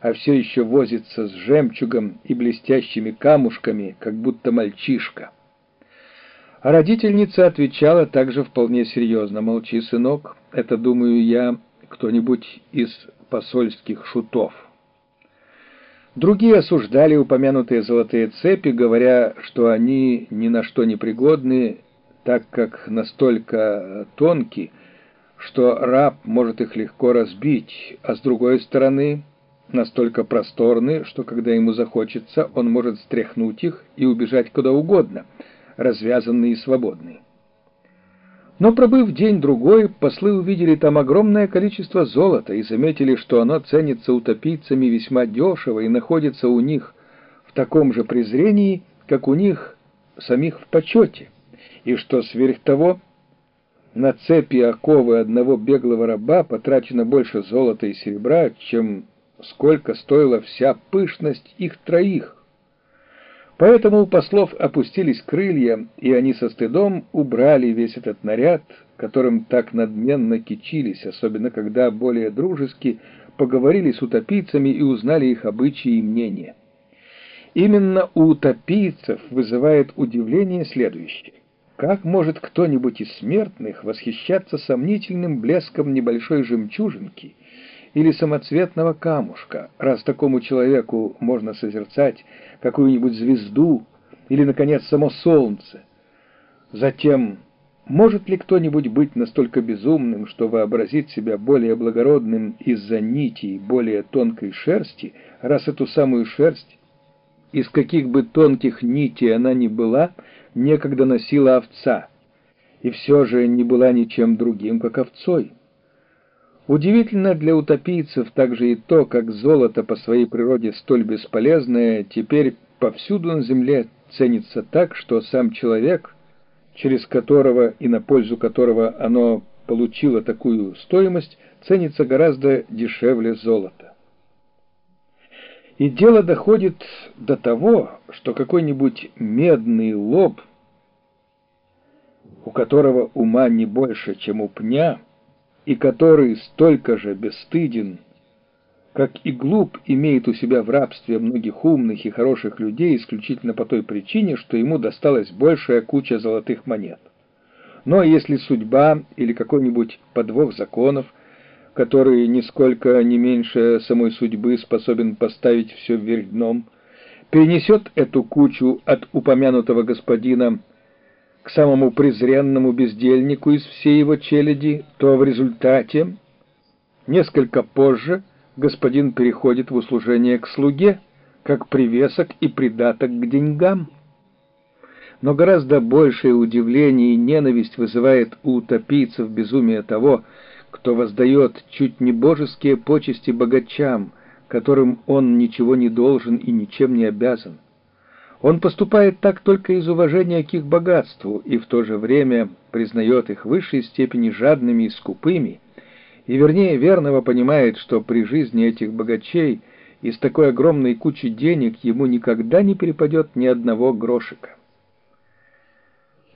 а все еще возится с жемчугом и блестящими камушками, как будто мальчишка. А родительница отвечала также вполне серьезно. «Молчи, сынок, это, думаю я, кто-нибудь из посольских шутов». Другие осуждали упомянутые золотые цепи, говоря, что они ни на что не пригодны, так как настолько тонкие, что раб может их легко разбить, а с другой стороны настолько просторны, что когда ему захочется, он может стряхнуть их и убежать куда угодно, развязанный и свободный. Но пробыв день-другой, послы увидели там огромное количество золота и заметили, что оно ценится утопийцами весьма дешево и находится у них в таком же презрении, как у них самих в почете, и что сверх того на цепи оковы одного беглого раба потрачено больше золота и серебра, чем сколько стоила вся пышность их троих. Поэтому у послов опустились крылья, и они со стыдом убрали весь этот наряд, которым так надменно кичились, особенно когда более дружески поговорили с утопийцами и узнали их обычаи и мнения. Именно у утопийцев вызывает удивление следующее. Как может кто-нибудь из смертных восхищаться сомнительным блеском небольшой жемчужинки или самоцветного камушка, раз такому человеку можно созерцать какую-нибудь звезду или, наконец, само солнце? Затем, может ли кто-нибудь быть настолько безумным, что вообразить себя более благородным из-за нитей более тонкой шерсти, раз эту самую шерсть, из каких бы тонких нитей она ни была, — некогда носила овца, и все же не была ничем другим, как овцой. Удивительно для утопийцев также и то, как золото по своей природе столь бесполезное теперь повсюду на земле ценится так, что сам человек, через которого и на пользу которого оно получило такую стоимость, ценится гораздо дешевле золота. И дело доходит до того, что какой-нибудь медный лоб, у которого ума не больше, чем у пня, и который столько же бесстыден, как и глуп, имеет у себя в рабстве многих умных и хороших людей исключительно по той причине, что ему досталась большая куча золотых монет. Но если судьба или какой-нибудь подвох законов который нисколько не меньше самой судьбы способен поставить все вверх дном, перенесет эту кучу от упомянутого господина к самому презренному бездельнику из всей его челяди, то в результате, несколько позже, господин переходит в услужение к слуге, как привесок и придаток к деньгам. Но гораздо большее удивление и ненависть вызывает у утопийцев безумие того, кто воздает чуть не божеские почести богачам, которым он ничего не должен и ничем не обязан. Он поступает так только из уважения к их богатству и в то же время признает их в высшей степени жадными и скупыми, и вернее верного понимает, что при жизни этих богачей из такой огромной кучи денег ему никогда не перепадет ни одного грошика.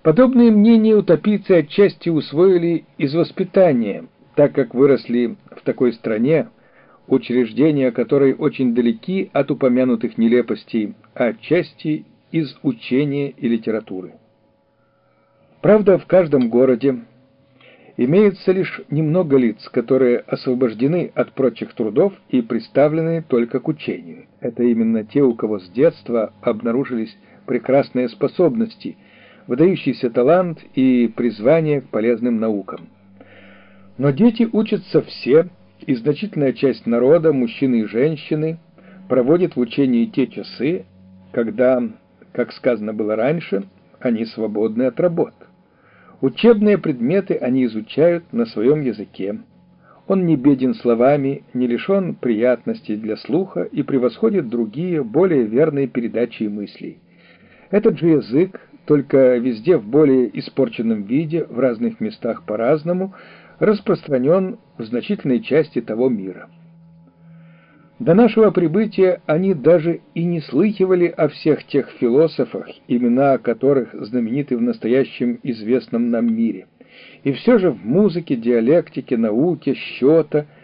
Подобные мнения утопийцы отчасти усвоили из воспитания, так как выросли в такой стране, учреждения которой очень далеки от упомянутых нелепостей, а отчасти из учения и литературы. Правда, в каждом городе имеется лишь немного лиц, которые освобождены от прочих трудов и представлены только к учению. Это именно те, у кого с детства обнаружились прекрасные способности, выдающийся талант и призвание к полезным наукам. Но дети учатся все, и значительная часть народа, мужчины и женщины, проводит в учении те часы, когда, как сказано было раньше, они свободны от работ. Учебные предметы они изучают на своем языке. Он не беден словами, не лишен приятностей для слуха и превосходит другие, более верные передачи мыслей. Этот же язык, только везде в более испорченном виде, в разных местах по-разному, распространен в значительной части того мира. До нашего прибытия они даже и не слыхивали о всех тех философах, имена которых знамениты в настоящем известном нам мире. И все же в музыке, диалектике, науке, счета –